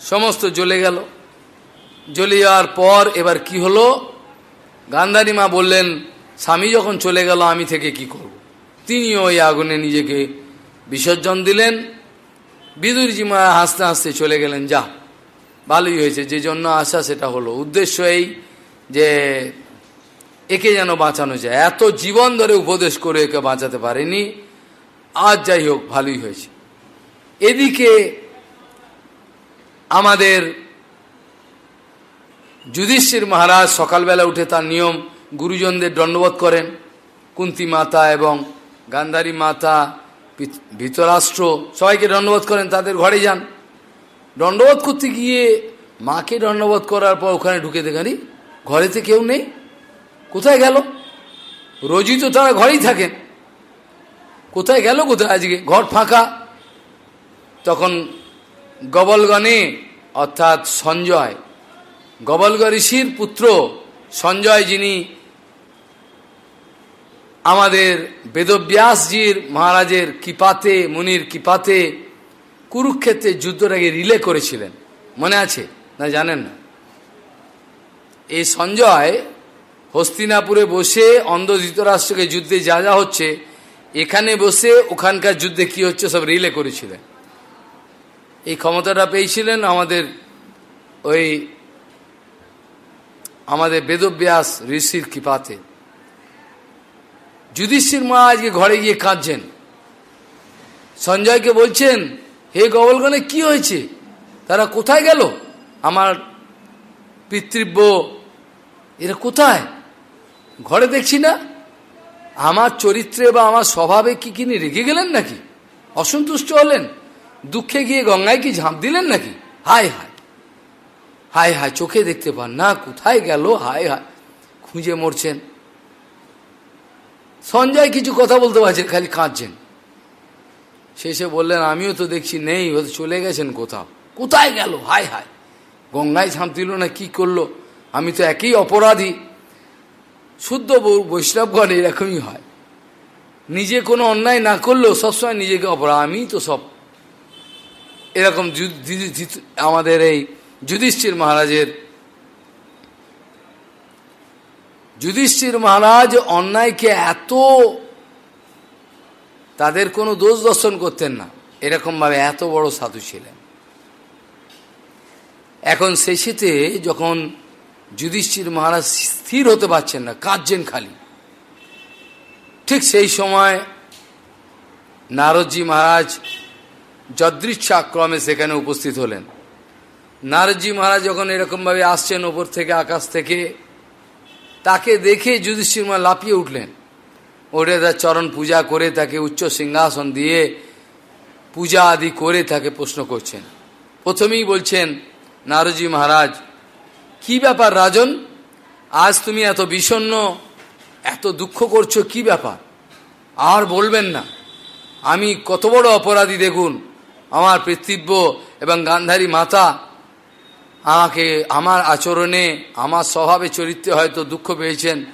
সমস্ত জ্বলে গেল। জ্বলে যাওয়ার পর এবার কি হলো? গান্ধারী মা বললেন, স্বামী যখন চলে গেল, আমি থেকে কি করব। তিনিও ওই আগুনে নিজেকে বিসর্জন দিলেন। বিদুরজি মা হাসতে হাসতে চলে গেলেন, যা, ভালোই হয়েছে, যে জন্য আসা সেটা হলো। উদ্দেশ্য এই যে একে যেন বাঁচানো যায়। এত জীবন ধরে উপদেশ করে একে বাঁচাতে পারেনি। আজ যাই হোক, ভালোই হয়েছে। এদিকে আমাদের যুধিষ্ঠির মহারাজ সকালবেলা উঠে তার নিয়ম গুরুজনদের দণ্ডবোধ করেন। কুন্তি মাতা এবং গান্ধারী মাতা ভিতরাষ্ট্র সবাইকে দণ্ডবোধ করেন, তাদের ঘরে যান। দণ্ডবোধ করতে গিয়ে মাকে দণ্ডবোধ করার পর ওখানে ঢুকে দেখানি, ঘরেতে কেউ নেই। কোথায় গেল? রোজই তো তারা ঘরেই থাকেন। কোথায় গেল কোথায়? আজকে ঘর ফাঁকা। তখন গবলগণে, অর্থাৎ সঞ্জয়। গবলগ ঋষির পুত্র সঞ্জয় যিনি আমাদের বেদব্যাসজির মহারাজের কিপাতে, মুনির কিপাতে কুরুক্ষেত্রে যুদ্ধটাকে রিলে করেছিলেন। মনে আছে না জানেন না? এই সঞ্জয় হস্তিনাপুরে বসে অন্ধ ধৃতরাষ্ট্রকে যুদ্ধে যা যা হচ্ছে, এখানে বসে ওখানকার যুদ্ধে কি হচ্ছে সব রিলে করেছিলেন। এই ক্ষমতাটা পেয়েছিলেন আমাদের ওই আমাদের বেদব্যাস ঋষির কৃপাতে। যুধিষ্ঠির মা আজকে ঘরে গিয়ে কাঁদছেন। সঞ্জয়কে বলছেন, হে গবলগণে, কি হয়েছে? তারা কোথায় গেল? আমার পিতৃব্য, এরা কোথায়? ঘরে দেখছি না। আমার চরিত্রে বা আমার স্বভাবে কি কিনি রেগে গেলেন নাকি? অসন্তুষ্ট হলেন? দুঃখে গিয়ে গঙ্গায় কি ঝাঁপ দিলেন নাকি? হায় হায়। হায় হায়, চোখে দেখতে পান না, কোথায় গেল? হায় হায়। খুঁজে মরছেন। সঞ্জয় কিছু কথা বলতে পারছেন, খালি কাঁদছেন। শেষে বললেন, আমিও তো দেখছি নেই হয়তো চলে গেছেন কোথাও? কোথায় গেল? হায় হায়। গঙ্গায় ঝাঁপ দিল না, কি করল? আমি তো একই অপরাধী। শুদ্ধ বৈষ্ণবগণ এরকমই হয়। নিজে কোনো অন্যায় না করলেও সবসময় নিজেকে অপরাধ। আমি তো সব এরকম আমাদের এই যুধিষ্ঠির মহারাজের যুধিষ্ঠির মহারাজ অন্যায়কে এত তাদের কোনো দোষ দর্শন করতেন না। এরকমভাবে এত বড় সাধু ছিলেন। এখন শেষেতে যখন যুধিষ্ঠির মহারাজ স্থির হতে পারছেন না, কাঁদছেন খালি। ঠিক সেই সময় নারদজি মহারাজ যদৃচ্ছা ক্রমে সেখানে উপস্থিত হলেন। নারদজি মহারাজ যখন এরকমভাবে আসছেন ওপর থেকে, আকাশ থেকে, তাকে দেখে যুধিষ্ঠির মা লাপিয়ে উঠলেন। ওঠে তার চরণ পূজা করে তাকে উচ্চ সিংহাসন দিয়ে পূজা আদি করে তাকে প্রশ্ন করছেন। প্রথমেই বলছেন নারজি মহারাজ, কি ব্যাপার রাজন? আজ তুমি এত বিষণ্ন, এত দুঃখ করছ, কি ব্যাপার? আর বলবেন না। আমি কত বড় অপরাধী দেখুন আমার পিতৃব্য এবং গান্ধারী মাতা, আমাকে আমার আচরণে, আমার স্বভাবে চরিত্রে হয়তো দুঃখ পেয়েছেন।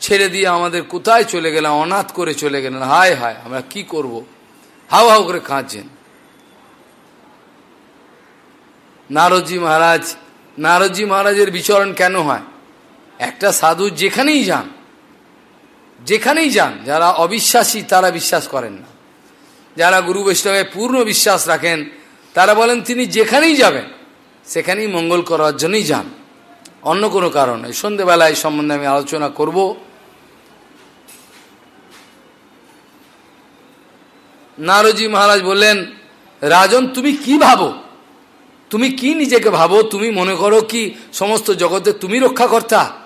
ছেড়ে দিয়ে আমাদের কোথায় চলে গেলাম, অনাথ করে চলে গেলেন। হায় হায়, আমরা কি করব? হাউ হাউ করে কাঁদছেন। নারদজি মহারাজ, নারদজি মহারাজের বিচরণ কেন হয়? একটা সাধু যেখানেই যান যেখানেই যান, যারা অবিশ্বাসী তারা বিশ্বাস করেন না। যারা গুরু বৈষ্ণবে পূর্ণ বিশ্বাস রাখেন, তারা বলেন, তিনি যেখানেই যাবেন, সেখানেই মঙ্গল করার জন্যই যান। অন্য কোনো কারণে সন্ধেবেলা এই সম্বন্ধে আমি আলোচনা করব। নারজি মহারাজ বললেন, রাজন, তুমি কি ভাবো? তুমি কি নিজেকে ভাবো? তুমি মনে করো কি সমস্ত জগতে তুমি রক্ষাকর্তা?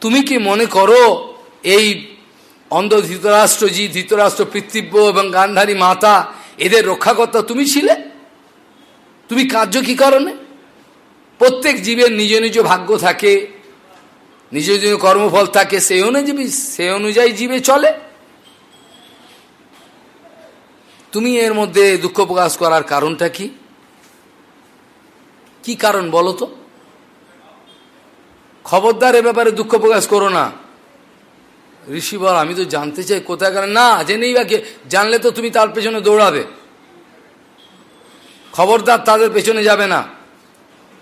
তুমি কি মনে করো এই অন্ধ ধৃতরাষ্ট্রজি ধৃতরাষ্ট্র, পিতৃব্য এবং গান্ধারী মাতা, এদের রক্ষাকর্তা তুমি ছিলে? তুমি কার্য কি কারণে? প্রত্যেক জীবের নিজ নিজ ভাগ্য থাকে, নিজ নিজ কর্মফল থাকে, সেই অনুযায়ী সেই অনুযায়ী জীবে চলে। তুমি এর মধ্যে দুঃখ প্রকাশ করার কারণটা কি? কি কারণ বলো তো? খবরদার এ ব্যাপারে দুঃখ প্রকাশ করো না। ঋষি বল আমি তো জানতে চাই কোথায় কারণ না জেনেই বা জানলে তো তুমি তার পেছনে দৌড়াবে। খবরদার তাদের পেছনে যাবে না।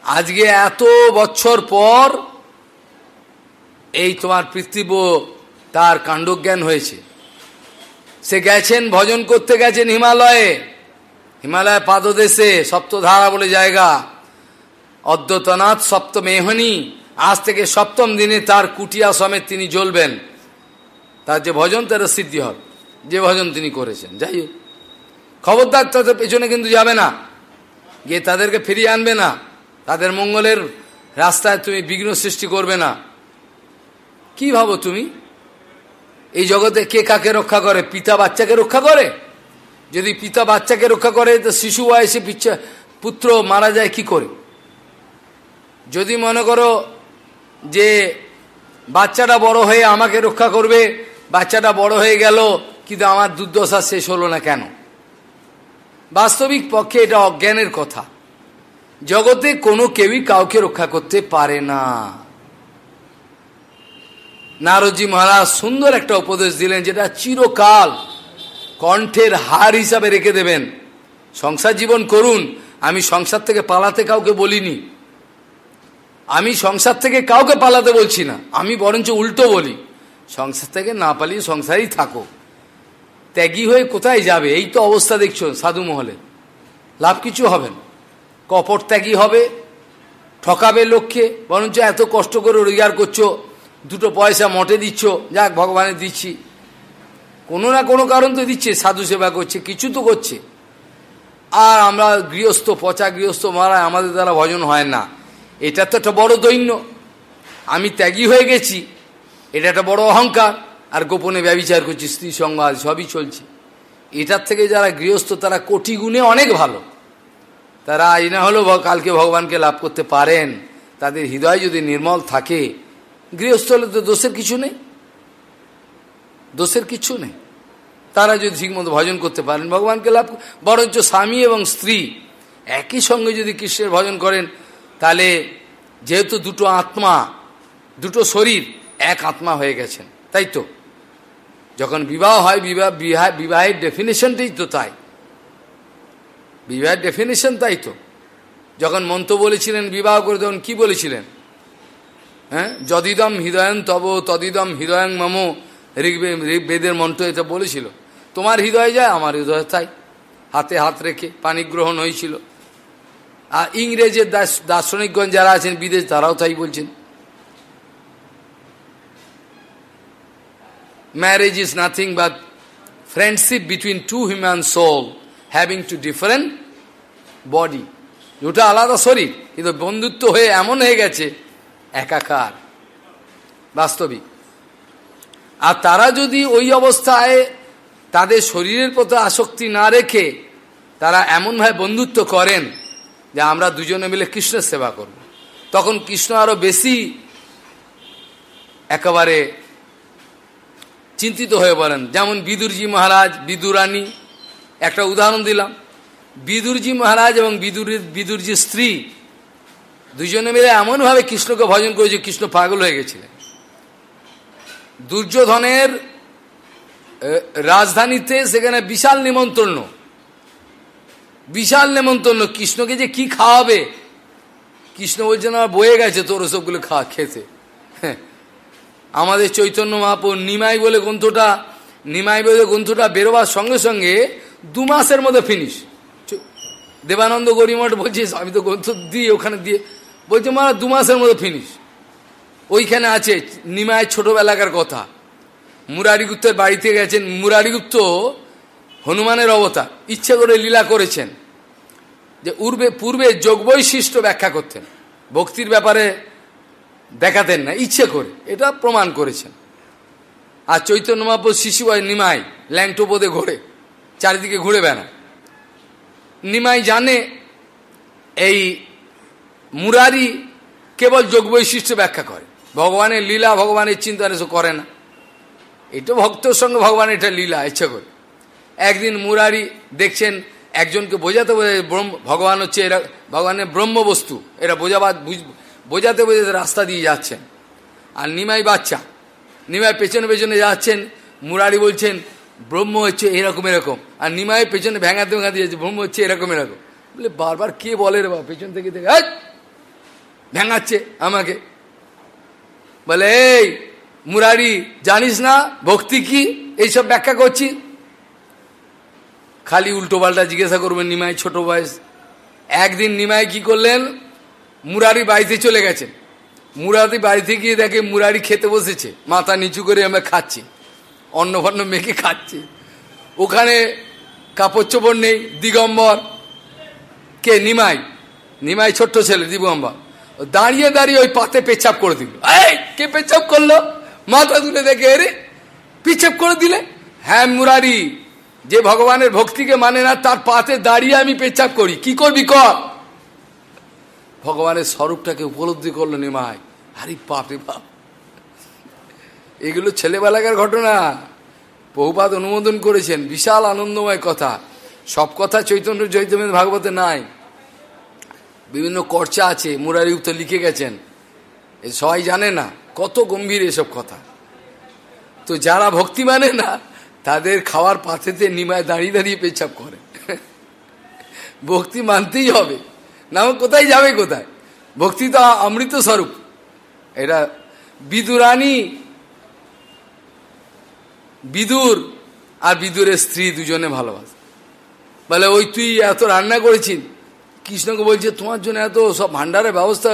আজকে এত বছর পর এই তোমার পৃথিব তার কাণ্ডজ্ঞান হয়েছে। সে গেছেন, ভজন করতে গেছেন হিমালয়ে। হিমালয় পাদদেশে, সপ্তধারা বলে জায়গা। অদ্যতনাথ সপ্তম এহনি আজ থেকে সপ্তম দিনে তার কুটিয়া সমেত তিনি জ্বলবেন। তার যে ভজন, তার সিদ্ধি হবে। যে ভজন তিনি করেছেন। যাই হোক। খবরদার তাদের পেছনে কিন্তু যাবে না। গিয়ে তাদেরকে ফিরিয়ে আনবে না। তাদের মঙ্গলের রাস্তায় তুমি বিঘ্ন সৃষ্টি করবে না। কি ভাবো তুমি? এই জগতে কে কাকে রক্ষা করে? পিতা বাচ্চাকে রক্ষা করে? যদি পিতা বাচ্চাকে রক্ষা করে, তো শিশু বয়সে পিচ্ছা পুত্র মারা যায় কি করে? যদি মনে করো যে বাচ্চাটা বড় হয়ে আমাকে রক্ষা করবে বাচ্চাটা বড় হয়ে গেল, কিন্তু আমার দুর্দশা শেষ হলো না কেন? বাস্তবিক পক্ষে এটা অজ্ঞানের কথা। জগতে কোনো কেউই কাউকে রক্ষা করতে পারে না। নারদজি মহারাজ সুন্দর একটা উপদেশ দিলেন, যেটা চিরকাল কণ্ঠের হার হিসাবে রেখে দেবেন। সংসার জীবন করুন, আমি সংসার থেকে পালাতে কাউকে বলিনি। আমি সংসার থেকে কাউকে পালাতে বলছি না, আমি বরঞ্চ উল্টো বলি। সংসার থেকে না পালিয়ে সংসারেই থাকো। ত্যাগী হয়ে কোথায় যাবে? এই তো অবস্থা দেখছ সাধু মহলে। লাভ কিছু হবে না। কপট ত্যাগী হবে, ঠকাবে লক্ষ্যে বরঞ্চ এত কষ্ট করে রোজগার করছ, দুটো পয়সা মটে দিচ্ছ, যাক ভগবানের দিচ্ছি। কোনো না কোনো কারণ তো দিচ্ছে, সাধু সেবা করছে, কিছু তো করছে। আর আমরা গৃহস্থ, পচা গৃহস্থ মারা আমাদের দ্বারা ভজন হয় না। এটা তো একটা বড় দৈন্য। আমি ত্যাগী হয়ে গেছি এটা একটা বড় অহংকার। আর গোপনে ব্যবচার করছি, স্ত্রী সঙ্গ আজ সবই চলছে। এটার থেকে যারা গৃহস্থ, তারা কোটি গুণে অনেক ভালো। তারা আজ না হলেও কালকে ভগবানকে লাভ করতে পারেন। তাদের হৃদয় যদি নির্মল থাকে, গৃহস্থ হলে তো দোষের কিছু নেই। দোষের কিছু নেই। তারা যদি ঠিকমতো ভজন করতে পারেন, ভগবানকে লাভ বরঞ্চ স্বামী এবং স্ত্রী একই সঙ্গে যদি কৃষ্ণের ভজন করেন, তাহলে যেহেতু দুটো আত্মা, দুটো শরীর এক আত্মা হয়ে গেছেন, তাই তো? যখন বিবাহ হয়, বিবাহ বিবাহের ডেফিনেশনটাই তো তাই। বিবাহের ডেফিনেশন তাই তো। যখন মন্ত্র বলেছিলেন, বিবাহ করে তখন কি বলেছিলেন? হ্যাঁ? যদিদম হৃদয়ং তব, তদিদম হৃদয়ং মম, ঋগ্বে বেদের মন্ত্র এটা বলেছিল। তোমার হৃদয় যায়, আমার হৃদয় তাই। হাতে হাত রেখে পানি গ্রহণ হয়েছিল। আর ইংরেজের দার্শনিকগণ যারা আছেন, বিদেশ, তারাও তাই বলছেন। Marriage is nothing but friendship between two human soul having two different body দুটা আলাদা শরীর, কিন্তু বন্ধুত্ব হয়ে এমন হয়ে গেছে, একাকার, বাস্তবিক আর তারা যদি ওই অবস্থায় তাদের শরীরের প্রতি আসক্তি না রেখে তারা এমনভাবে বন্ধুত্ব করেন যে আমরা দুজনে মিলে কৃষ্ণের সেবা করব। তখন কৃষ্ণ আরও বেশি একেবারে চিন্তিত হয়ে বলেন। যেমন বিদুরজি মহারাজ বিদুরানী একটা উদাহরণ দিলাম। বিদুরজি মহারাজ এবং বিদুরের বিদুরজি স্ত্রী দুজনে মিলে এমনভাবে কৃষ্ণকে ভজন করেছে কৃষ্ণ পাগল হয়ে গেছিলেন। দুর্যোধনের রাজধানীতে সেখানে বিশাল নিমন্ত্রণ। বিশাল নিমন্ত্রণ। কৃষ্ণকে যে কি খাওয়াবে? কৃষ্ণ বলছে না বয়ে গেছে, তোর ওসবগুলো খাওয়া খেতে। আমাদের চৈতন্য মহাপুর নিমাই বলে গ্রন্থটা, নিমাই বলে গ্রন্থটা বেরোবার সঙ্গে সঙ্গে দু মাসের মধ্যে ফিনিশ দেবানন্দ গরিমঠ বলছিস আমি তো গ্রন্থ দিই, ওখানে দিয়ে বলছে মারা দু মাসের মধ্যে ফিনিশ ওইখানে আছে নিমায়ের ছোটবেলাকার কথা। মুরারিগুপ্তের বাড়িতে গেছেন। মুরারিগুপ্ত হনুমানের অবতার। ইচ্ছে করে লীলা করেছেন। যে উর্বে, পূর্বে যোগবৈশিষ্ট্য ব্যাখ্যা করতেন। ভক্তির ব্যাপারে দেখাতেন না, ইচ্ছে করে। এটা প্রমাণ করেছেন। আর চৈতন্য মহাপুর শিশু হয় নিমাই ল্যাংটোপদে ঘোরে, চারিদিকে ঘুরে বেড়া নিমাই জানে এই মুরারি কেবল যোগ বৈশিষ্ট্য ব্যাখ্যা করে। ভগবানের লীলা, ভগবানের চিন্তা এসব করে না। এটা ভক্তের সঙ্গে ভগবান এটা লীলা, ইচ্ছা করে। একদিন মুরারি দেখছেন একজনকে বোঝাতে বোঝাতে ভগবান হচ্ছে এরা ভগবানের ব্রহ্ম বস্তু এরা বোঝাবাদ বোঝাতে বোঝাতে রাস্তা দিয়ে যাচ্ছেন। আর নিমাই বাচ্চা, নিমাই পেছনে পেছনে যাচ্ছেন, মুরারি বলছেন, ব্রহ্ম হচ্ছে এরকম এরকম। আর নিমাই পেছনে ভেঙাতে ভেঙাতে যাচ্ছে, ব্রহ্ম হচ্ছে এরকম এরকম। বলে, বারবার কে বলে রে বাবা, পেছন থেকে দেখে ভেঙাচ্ছে আমাকে। বলে, এই, মুরারি, জানিস না ভক্তি কি? এইসব ব্যাখ্যা করছি। খালি উল্টো পাল্টা জিজ্ঞাসা করবেন নিমাই, ছোট বয়স। একদিন নিমাই কি করলেন? মুরারি বাড়িতে চলে গেছেন মুরারি বাড়িতে গিয়ে দেখে মুরারি খেতে বসেছে। মাথা নিচু করে আমরা খাচ্ছি। অন্ন ফন্ন মেখে খাচ্ছি। ওখানে কাপড় চোপড় নেই, দিগম্বর। কে? নিমাই। নিমাই ছোট্ট ছেলে, দিগম্বর। দাঁড়িয়ে দাঁড়িয়ে ওই পাতে পেচাপ করে দিল। কে পেচাপ করল? মাথা তুলে দেখে এরে পিছাপ করে দিলে? হ্যাঁ মুরারি। যে ভগবানের ভক্তিকে মানে না, তার পাতে দাঁড়িয়ে আমি পেচাপ করি। কি করবি কর? ভগবানের স্বরূপটাকে উপলব্ধি করল নিমাই আরে বাপ রে বাপ। এগুলো ছেলেবেলাকার ঘটনা। বহুপাত অনুমোদন করেছেন। বিশাল আনন্দময় কথা। সব কথা চৈতন্য চৈতন্য ভাগবতে নাই। বিভিন্ন কর্চা আছে মুরারিগুপ্ত লিখে গেছেন। এ সবাই জানে না, কত গম্ভীর এসব কথা। তো যারা ভক্তি মানে না, তাদের খাওয়ার পাথেতে নিমায় দাঁড়িয়ে দাঁড়িয়ে পেছাপ করে। ভক্তি মানতেই হবে। না কোথায় যাবে কোথায়? ভক্তি তো অমৃত স্বরূপ। এটা বিদুরানী, বিদুর আর বিদুরের স্ত্রী দুজনে ভালোবাসে। বলে, ওই তুই এত রান্না করেছিস? কৃষ্ণকে বলছে, তোমার জন্য এত সব ভান্ডারের ব্যবস্থা,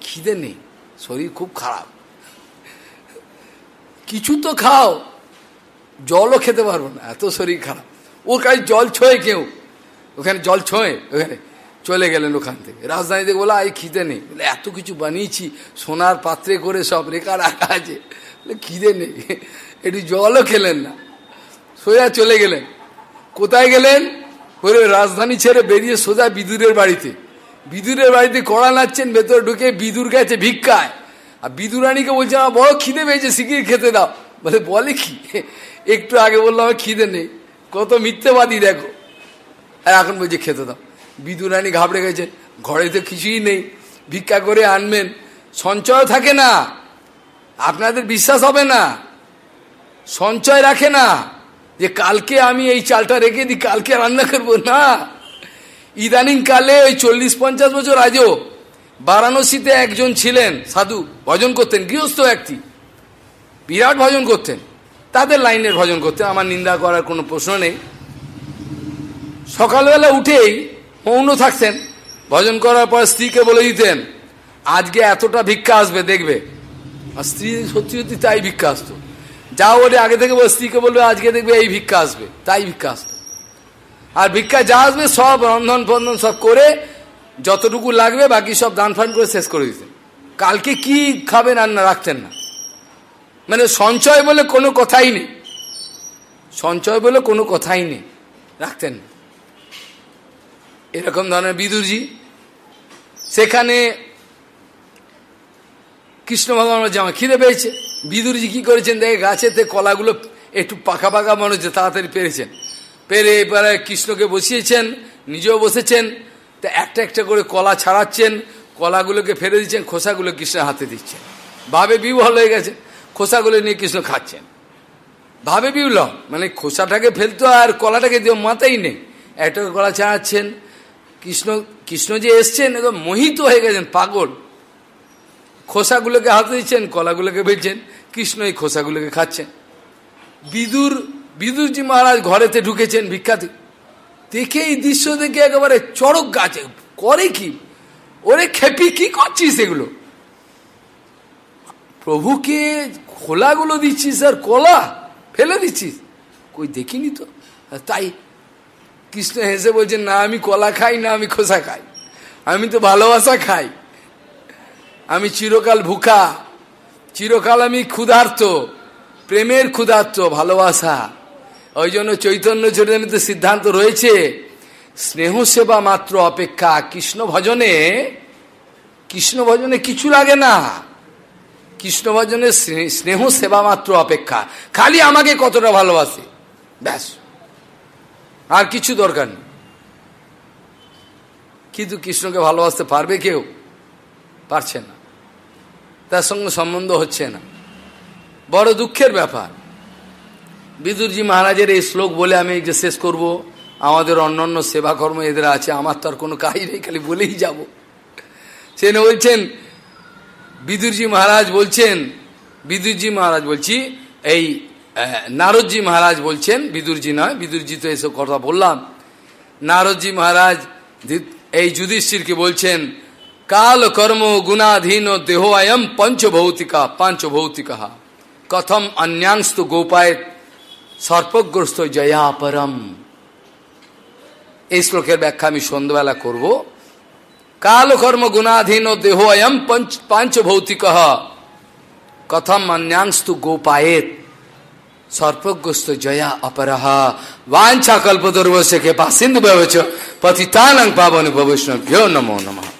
খিদে নেই, শরীর খুব খারাপ। কিছু তো খাও, জলও খেতে পারব না, এত শরীর খারাপ। ওর কাছে জল ছোঁয়ে কেউ, ওখানে জল ছোঁয়ে, ওখানে চলে গেলেন ওখান থেকে। রাজধানী থেকে বলে আই খিদে নেই। বলে, এত কিছু বানিয়েছি, সোনার পাত্রে করে সব রেখা রাখা আছে। বলে, খিদে নেই, একটু জলও খেলেন না। সোজা চলে গেলেন। কোথায় গেলেন? বলে রাজধানী ছেড়ে বেরিয়ে সোজা বিদুরের বাড়িতে। বিদুরের বাড়িতে কড়া নাচ্ছেন ভেতরে ঢুকে বিদুর গেছে ভিক্ষায়। আর বিদুরানীকে বলছে, আমার বড় খিদে পেয়েছে শিখির খেতে দাও। বলে বলে কি? একটু আগে বলল আমার খিদে নেই, কত মিথ্যেবাদী দেখো। আর এখন বলছে, খেতে দাও। বিদুরানী ঘাবড়ে গেছে। ঘরে তো কিছুই নেই। ভিক্ষা করে আনবেন। সঞ্চয় থাকে না। আপনাদের বিশ্বাস হবে না। সঞ্চয় রাখে না। যে কালকে আমি এই চালটা রেখে দিই, কালকে রান্না করব না। ইদানিং কালে ওই চল্লিশ পঞ্চাশ বছর আজও বারাণসীতে একজন ছিলেন সাধু, ভজন করতেন, গৃহস্থ ব্যক্তি বিরাট ভজন করতেন। তাদের লাইনের ভজন করতেন আমার নিন্দা করার কোনো প্রশ্ন নেই। সকালবেলা উঠেই মৌন থাকতেন। ভজন করার পর স্ত্রীকে বলে দিতেন, আজকে এতটা ভিক্ষা আসবে, দেখবে। আর স্ত্রী সত্যি সত্যি তাই ভিক্ষা আসতো। যা বলে আগে থেকে বলে, স্ত্রীকে বলবে, আজকে দেখবে এই ভিক্ষা আসবে। তাই ভিক্ষা আসতো। আর ভিক্ষা যা আসবে, সব রন্ধন ফন্ধন সব করে যতটুকু লাগবে, বাকি সব দান ফান করে শেষ করে দিতেন। কালকে কি খাবেন আর না রাখতেন না। মানে সঞ্চয় বলে কোনো কথাই নেই। সঞ্চয় বলে কোনো কথাই নেই। রাখতেন এরকম ধরনের বিদুরজি। সেখানে কৃষ্ণ ভগবান জামা খিদে পেয়েছে, বিদুরজি কি করেছেন দেখে গাছেতে কলাগুলো একটু পাকা পাকা মনে হচ্ছে, তাড়াতাড়ি পেরেছেন। পেরে এবারে কৃষ্ণকে বসিয়েছেন, নিজেও বসেছেন, তা একটা একটা করে কলা ছাড়াচ্ছেন, কলাগুলোকে ফেলে দিচ্ছেন, খোসাগুলো কৃষ্ণের হাতে দিচ্ছেন। ভাবে বিহল হয়ে গেছে, খোসাগুলো নিয়ে কৃষ্ণ খাচ্ছেন। ভাবে বিউল মানে খোসাটাকে ফেলতো আর কলাটাকে দিয়ে মাথাই নেই। একটা কলা ছাড়াচ্ছেন কৃষ্ণ কৃষ্ণ যে এসছেন একদম মোহিত হয়ে গেছেন, পাগল। খোসাগুলোকে হাতে দিচ্ছেন, কলাগুলোকে ফেলছেন কৃষ্ণ এই খোসাগুলোকে খাচ্ছেন। বিদুর, বিদুরজি মহারাজ ঘরেতে ঢুকেছেন ভিক্ষাতে। দেখে এই দৃশ্য দেখে একেবারে চড়ক গাছে, করে কি? ওরে খেপি, কি করছিস এগুলো? প্রভুকে খোলাগুলো দিচ্ছিস আর কলা ফেলে দিচ্ছিস? কই দেখিনি তো? তাই কৃষ্ণ হেসে বলছেন না, আমি কলা খাই না, আমি খোসা খাই। আমি তো ভালোবাসা খাই। আমি চিরকাল ভুখা। চিরকাল আমি ক্ষুধার্ত। প্রেমের ক্ষুধার্ত, ভালোবাসা। ওই জন্য চৈতন্য চরিতামিতে সিদ্ধান্ত রয়েছে, স্নেহ সেবা মাত্র অপেক্ষা। কৃষ্ণ ভজনে কৃষ্ণ ভজনে কিছু লাগে না। কৃষ্ণ ভজনে স্নেহ সেবা মাত্র অপেক্ষা। খালি আমাকে কতটা ভালোবাসে। ব্যাস। আর কিছু দরকার নেই। কিন্তু কৃষ্ণকে ভালোবাসতে পারবে কেউ? পারছে না। তার সঙ্গে সম্বন্ধ হচ্ছে না। বড় দুঃখের ব্যাপার। বিদুরজি মহারাজের এই শ্লোক বলে আমি যে শেষ করব, আমাদের অন্যান্য সেবা কর্ম এদের আছে, আমার তো আর কোনো কাজ নেই, খালি বলেই যাব। সে বলছেন, বিদুরজি মহারাজ বলছেন, বিদুরজি মহারাজ বলছি, এই নারদজি মহারাজ বলছেন, বিদুরজি নয়, বিদুরজি তো এসব কথা বললাম। নারদজি মহারাজ এই যুধিষ্ঠিরকে বলছেন, কাল কর্ম গুণাধীন দেহ আয়ম পঞ্চভৌতিকা, পাঞ্চভৌতিকা। কথম অন্যাংস্তু গোপায় সর্পগ্রস্ত জয়াপরম এই শ্লোকের ব্যাখ্যা আমি সন্ধ্যাবেলা করব। কাল কর্ম গুণাধীন দেহ অয়ম পাঞ্চভৌতিক। কথম অন্যাংস্তু গোপায়েত সর্পগ্রস্ত জয়া অপরাহা বাঞ্ছা কল্পদুর্বশে কে বাসিন্দু ভবচ পতিতানং পাবন ভবিষ্ণ নমো নমঃ